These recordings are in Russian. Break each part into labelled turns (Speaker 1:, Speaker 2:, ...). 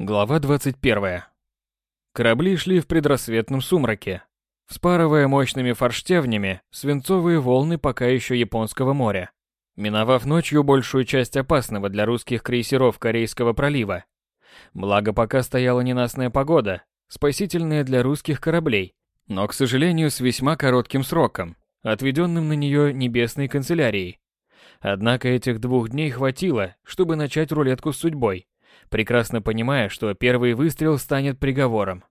Speaker 1: Глава 21. Корабли шли в предрассветном сумраке, вспарывая мощными форштевнями свинцовые волны пока еще Японского моря, миновав ночью большую часть опасного для русских крейсеров Корейского пролива. Благо пока стояла ненастная погода, спасительная для русских кораблей, но, к сожалению, с весьма коротким сроком, отведенным на нее небесной канцелярией. Однако этих двух дней хватило, чтобы начать рулетку с судьбой, прекрасно понимая, что первый выстрел станет приговором.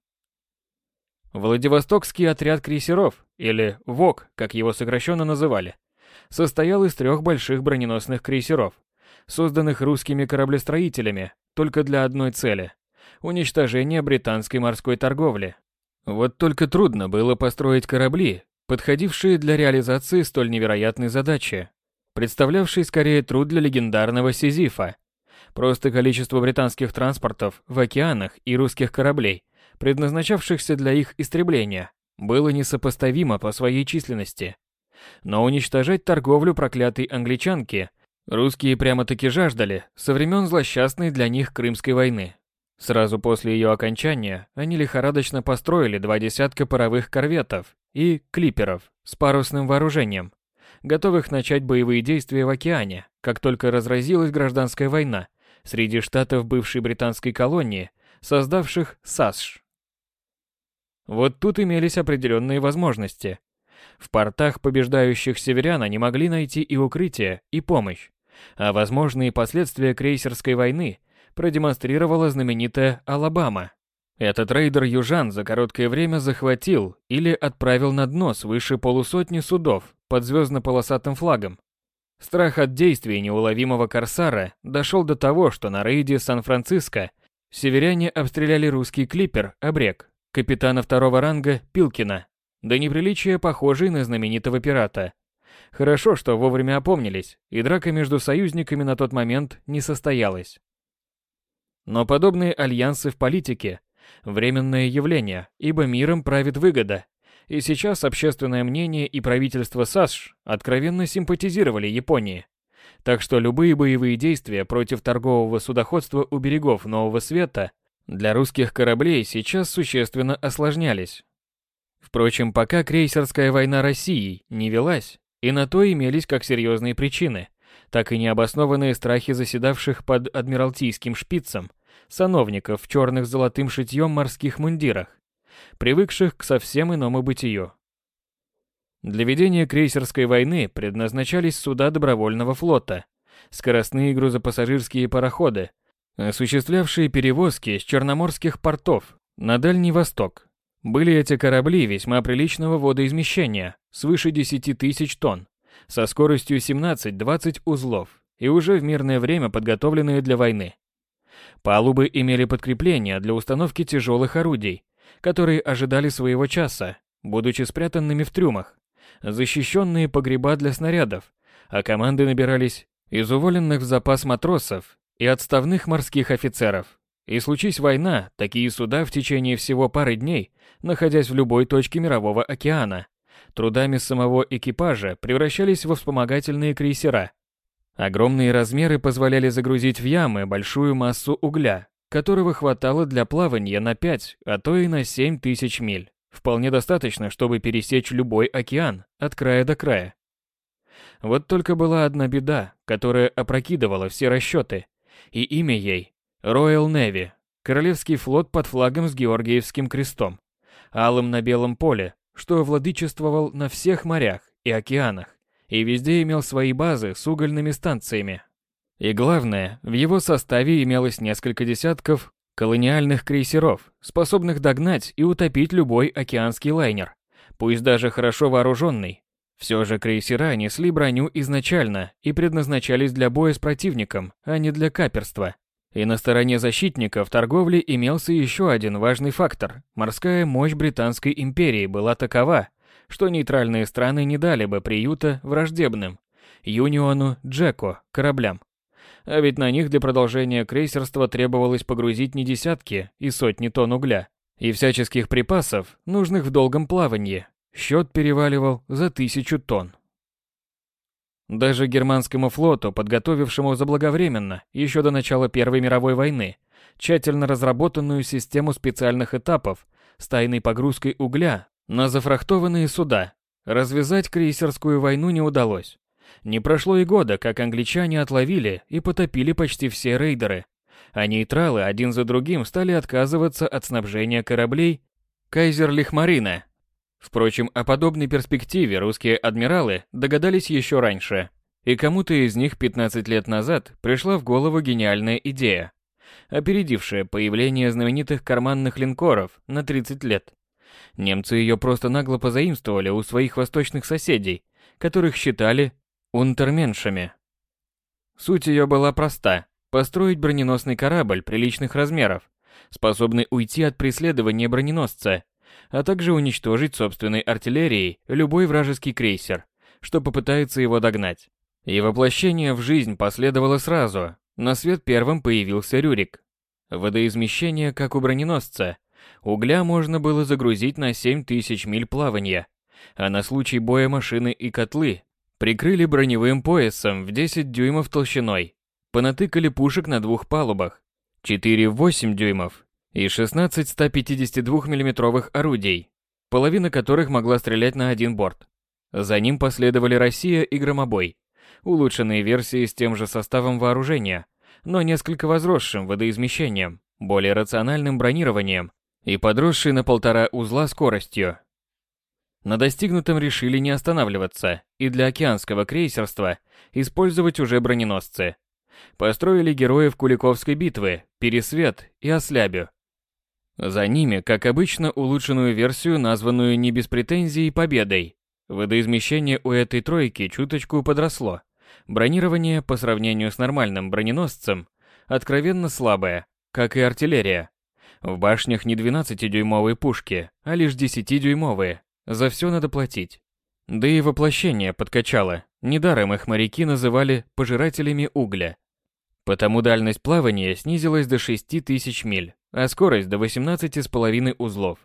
Speaker 1: Владивостокский отряд крейсеров, или ВОК, как его сокращенно называли, состоял из трех больших броненосных крейсеров, созданных русскими кораблестроителями только для одной цели – уничтожения британской морской торговли. Вот только трудно было построить корабли, подходившие для реализации столь невероятной задачи, представлявшей скорее труд для легендарного Сизифа – Просто количество британских транспортов в океанах и русских кораблей, предназначавшихся для их истребления, было несопоставимо по своей численности. Но уничтожать торговлю проклятой англичанки русские прямо-таки жаждали со времен злосчастной для них Крымской войны. Сразу после ее окончания они лихорадочно построили два десятка паровых корветов и клиперов с парусным вооружением, готовых начать боевые действия в океане, как только разразилась гражданская война среди штатов бывшей британской колонии, создавших САСШ. Вот тут имелись определенные возможности. В портах побеждающих северян они могли найти и укрытие, и помощь, а возможные последствия крейсерской войны продемонстрировала знаменитая Алабама. Этот рейдер-южан за короткое время захватил или отправил на дно свыше полусотни судов под звездно-полосатым флагом, Страх от действий неуловимого корсара дошел до того, что на рейде Сан-Франциско северяне обстреляли русский клипер «Обрек» капитана второго ранга Пилкина, до неприличия похожий на знаменитого пирата. Хорошо, что вовремя опомнились, и драка между союзниками на тот момент не состоялась. Но подобные альянсы в политике – временное явление, ибо миром правит выгода, и сейчас общественное мнение и правительство САСШ откровенно симпатизировали Японии. Так что любые боевые действия против торгового судоходства у берегов Нового Света для русских кораблей сейчас существенно осложнялись. Впрочем, пока крейсерская война России не велась, и на то имелись как серьезные причины, так и необоснованные страхи заседавших под адмиралтейским шпицем сановников в черных золотым шитьем морских мундирах, привыкших к совсем иному бытию. Для ведения крейсерской войны предназначались суда добровольного флота, скоростные грузопассажирские пароходы, осуществлявшие перевозки с черноморских портов на Дальний Восток. Были эти корабли весьма приличного водоизмещения, свыше 10 тысяч тонн, со скоростью 17-20 узлов и уже в мирное время подготовленные для войны. Палубы имели подкрепления для установки тяжелых орудий, которые ожидали своего часа, будучи спрятанными в трюмах, защищенные погреба для снарядов, а команды набирались из уволенных в запас матросов и отставных морских офицеров. И случись война, такие суда в течение всего пары дней, находясь в любой точке мирового океана, трудами самого экипажа превращались во вспомогательные крейсера. Огромные размеры позволяли загрузить в ямы большую массу угля, которого хватало для плавания на 5, а то и на 7 тысяч миль. Вполне достаточно, чтобы пересечь любой океан от края до края. Вот только была одна беда, которая опрокидывала все расчеты, и имя ей – Royal Navy, Королевский флот под флагом с Георгиевским крестом, алым на белом поле, что владычествовал на всех морях и океанах, и везде имел свои базы с угольными станциями. И главное, в его составе имелось несколько десятков колониальных крейсеров, способных догнать и утопить любой океанский лайнер, пусть даже хорошо вооруженный. Все же крейсера несли броню изначально и предназначались для боя с противником, а не для каперства. И на стороне защитников торговли имелся еще один важный фактор. Морская мощь Британской империи была такова, что нейтральные страны не дали бы приюта враждебным Юниону Джеко кораблям. А ведь на них для продолжения крейсерства требовалось погрузить не десятки и сотни тонн угля и всяческих припасов, нужных в долгом плавании. Счет переваливал за тысячу тонн. Даже германскому флоту, подготовившему заблаговременно, еще до начала Первой мировой войны, тщательно разработанную систему специальных этапов с тайной погрузкой угля на зафрахтованные суда. Развязать крейсерскую войну не удалось. Не прошло и года, как англичане отловили и потопили почти все рейдеры, а нейтралы один за другим стали отказываться от снабжения кораблей Кайзер-Лихмарина. Впрочем, о подобной перспективе русские адмиралы догадались еще раньше, и кому-то из них 15 лет назад пришла в голову гениальная идея, опередившая появление знаменитых карманных линкоров на 30 лет. Немцы ее просто нагло позаимствовали у своих восточных соседей, которых считали унтерменшами. Суть ее была проста – построить броненосный корабль приличных размеров, способный уйти от преследования броненосца, а также уничтожить собственной артиллерией любой вражеский крейсер, что попытается его догнать. И воплощение в жизнь последовало сразу. На свет первым появился Рюрик. Водоизмещение, как у броненосца. Угля можно было загрузить на 7000 миль плавания, а на случай боя машины и котлы Прикрыли броневым поясом в 10 дюймов толщиной. Понатыкали пушек на двух палубах. 4 в 8 дюймов и 16 152 миллиметровых орудий, половина которых могла стрелять на один борт. За ним последовали «Россия» и «Громобой», улучшенные версии с тем же составом вооружения, но несколько возросшим водоизмещением, более рациональным бронированием и подросшей на полтора узла скоростью. На достигнутом решили не останавливаться и для океанского крейсерства использовать уже броненосцы. Построили героев Куликовской битвы, Пересвет и Ослябю. За ними, как обычно, улучшенную версию, названную не без претензий Победой. Водоизмещение у этой тройки чуточку подросло. Бронирование по сравнению с нормальным броненосцем откровенно слабое, как и артиллерия. В башнях не 12-дюймовые пушки, а лишь 10-дюймовые, за все надо платить. Да и воплощение подкачало. Недаром их моряки называли пожирателями угля. Потому дальность плавания снизилась до 6000 миль, а скорость до 18,5 узлов.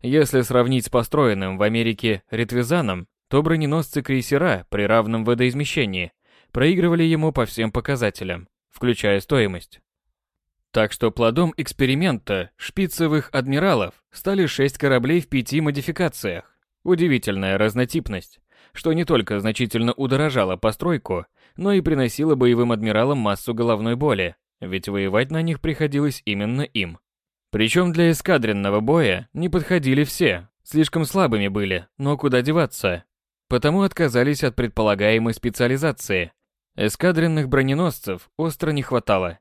Speaker 1: Если сравнить с построенным в Америке ретвизаном, то броненосцы-крейсера при равном водоизмещении проигрывали ему по всем показателям, включая стоимость. Так что плодом эксперимента шпицевых адмиралов стали шесть кораблей в пяти модификациях. Удивительная разнотипность, что не только значительно удорожало постройку, но и приносило боевым адмиралам массу головной боли, ведь воевать на них приходилось именно им. Причем для эскадренного боя не подходили все, слишком слабыми были, но куда деваться. Потому отказались от предполагаемой специализации. Эскадренных броненосцев остро не хватало.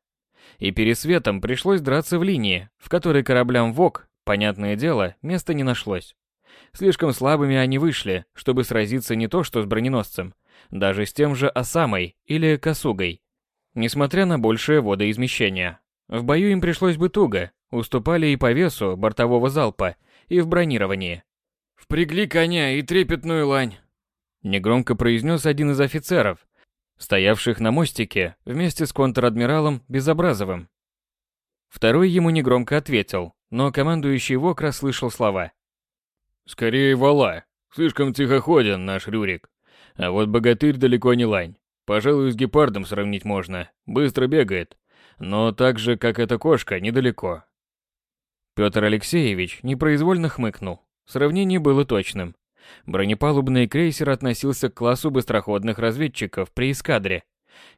Speaker 1: И пересветом пришлось драться в линии, в которой кораблям ВОК, понятное дело, места не нашлось. Слишком слабыми они вышли, чтобы сразиться не то что с броненосцем, даже с тем же Осамой или Косугой. Несмотря на большее водоизмещение. В бою им пришлось бы туго, уступали и по весу бортового залпа, и в бронировании. «Впрягли коня и трепетную лань», — негромко произнес один из офицеров, стоявших на мостике вместе с контр-адмиралом Безобразовым. Второй ему негромко ответил, но командующий ВОК расслышал слова. Скорее вала. Слишком тихоходен наш Рюрик. А вот богатырь далеко не лань. Пожалуй, с гепардом сравнить можно. Быстро бегает. Но так же, как эта кошка, недалеко. Петр Алексеевич непроизвольно хмыкнул. Сравнение было точным. Бронепалубный крейсер относился к классу быстроходных разведчиков при эскадре.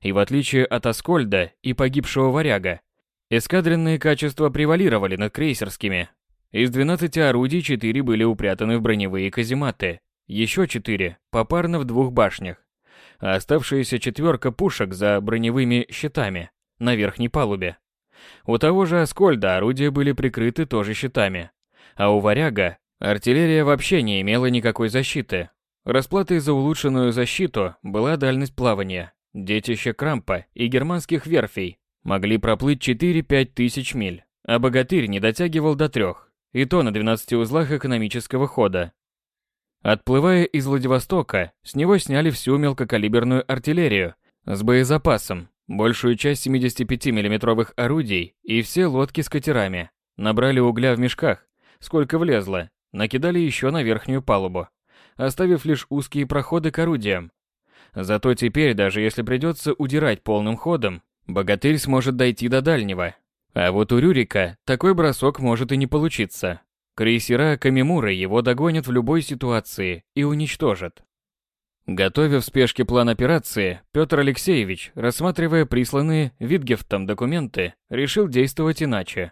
Speaker 1: И в отличие от Аскольда и погибшего варяга, эскадренные качества превалировали над крейсерскими, из 12 орудий 4 были упрятаны в броневые казематы, еще 4 попарно в двух башнях, а оставшаяся четверка пушек за броневыми щитами на верхней палубе. У того же Аскольда орудия были прикрыты тоже щитами, а у Варяга артиллерия вообще не имела никакой защиты. Расплатой за улучшенную защиту была дальность плавания. Детище Крампа и германских верфей могли проплыть 4-5 тысяч миль, а богатырь не дотягивал до трех и то на 12 узлах экономического хода. Отплывая из Владивостока, с него сняли всю мелкокалиберную артиллерию с боезапасом, большую часть 75 миллиметровых орудий и все лодки с катерами. Набрали угля в мешках, сколько влезло, накидали еще на верхнюю палубу, оставив лишь узкие проходы к орудиям. Зато теперь, даже если придется удирать полным ходом, богатырь сможет дойти до дальнего, А вот у Рюрика такой бросок может и не получиться. Крейсера Камимуры его догонят в любой ситуации и уничтожат. Готовя в спешке план операции, Петр Алексеевич, рассматривая присланные Витгефтом документы, решил действовать иначе.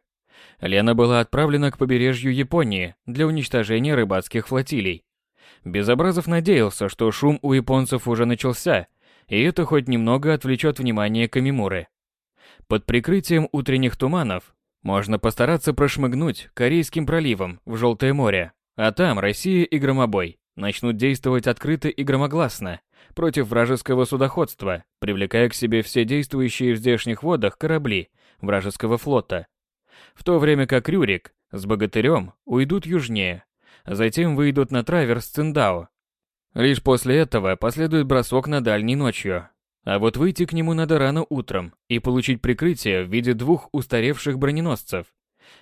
Speaker 1: Лена была отправлена к побережью Японии для уничтожения рыбацких флотилий. Безобразов надеялся, что шум у японцев уже начался, и это хоть немного отвлечет внимание Камимуры. Под прикрытием утренних туманов можно постараться прошмыгнуть Корейским проливом в Желтое море, а там Россия и Громобой начнут действовать открыто и громогласно против вражеского судоходства, привлекая к себе все действующие в здешних водах корабли вражеского флота. В то время как Рюрик с Богатырем уйдут южнее, затем выйдут на траверс Циндао. Лишь после этого последует бросок на дальней ночью. А вот выйти к нему надо рано утром и получить прикрытие в виде двух устаревших броненосцев.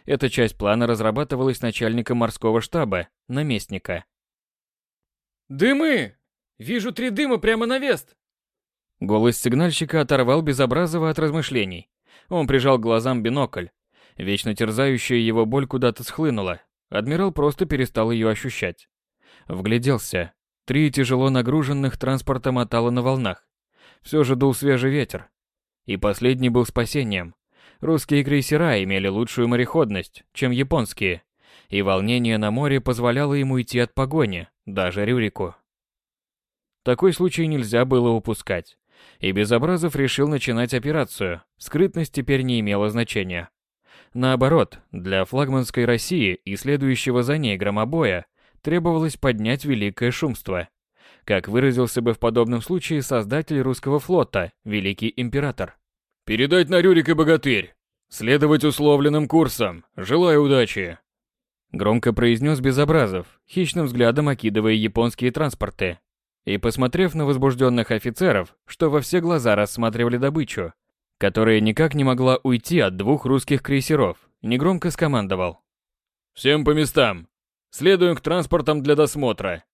Speaker 1: Эта часть плана разрабатывалась начальником морского штаба, наместника.
Speaker 2: «Дымы! Вижу три дыма прямо на вест!»
Speaker 1: Голос сигнальщика оторвал Безобразова от размышлений. Он прижал к глазам бинокль. Вечно терзающая его боль куда-то схлынула. Адмирал просто перестал ее ощущать. Вгляделся. Три тяжело нагруженных транспорта мотало на волнах. Все же дул свежий ветер. И последний был спасением. Русские крейсера имели лучшую мореходность, чем японские, и волнение на море позволяло ему идти от погони, даже Рюрику. Такой случай нельзя было упускать. И Безобразов решил начинать операцию. Скрытность теперь не имела значения. Наоборот, для флагманской России и следующего за ней громобоя требовалось поднять великое шумство. Как выразился бы в подобном случае создатель русского флота, великий император.
Speaker 2: «Передать на Рюрик и Богатырь! Следовать условленным курсом! Желаю удачи!»
Speaker 1: Громко произнес Безобразов, хищным взглядом окидывая японские транспорты. И посмотрев на возбужденных офицеров, что во все глаза рассматривали добычу, которая никак не могла уйти от двух русских крейсеров, негромко скомандовал.
Speaker 2: «Всем по местам! Следуем к транспортам для досмотра.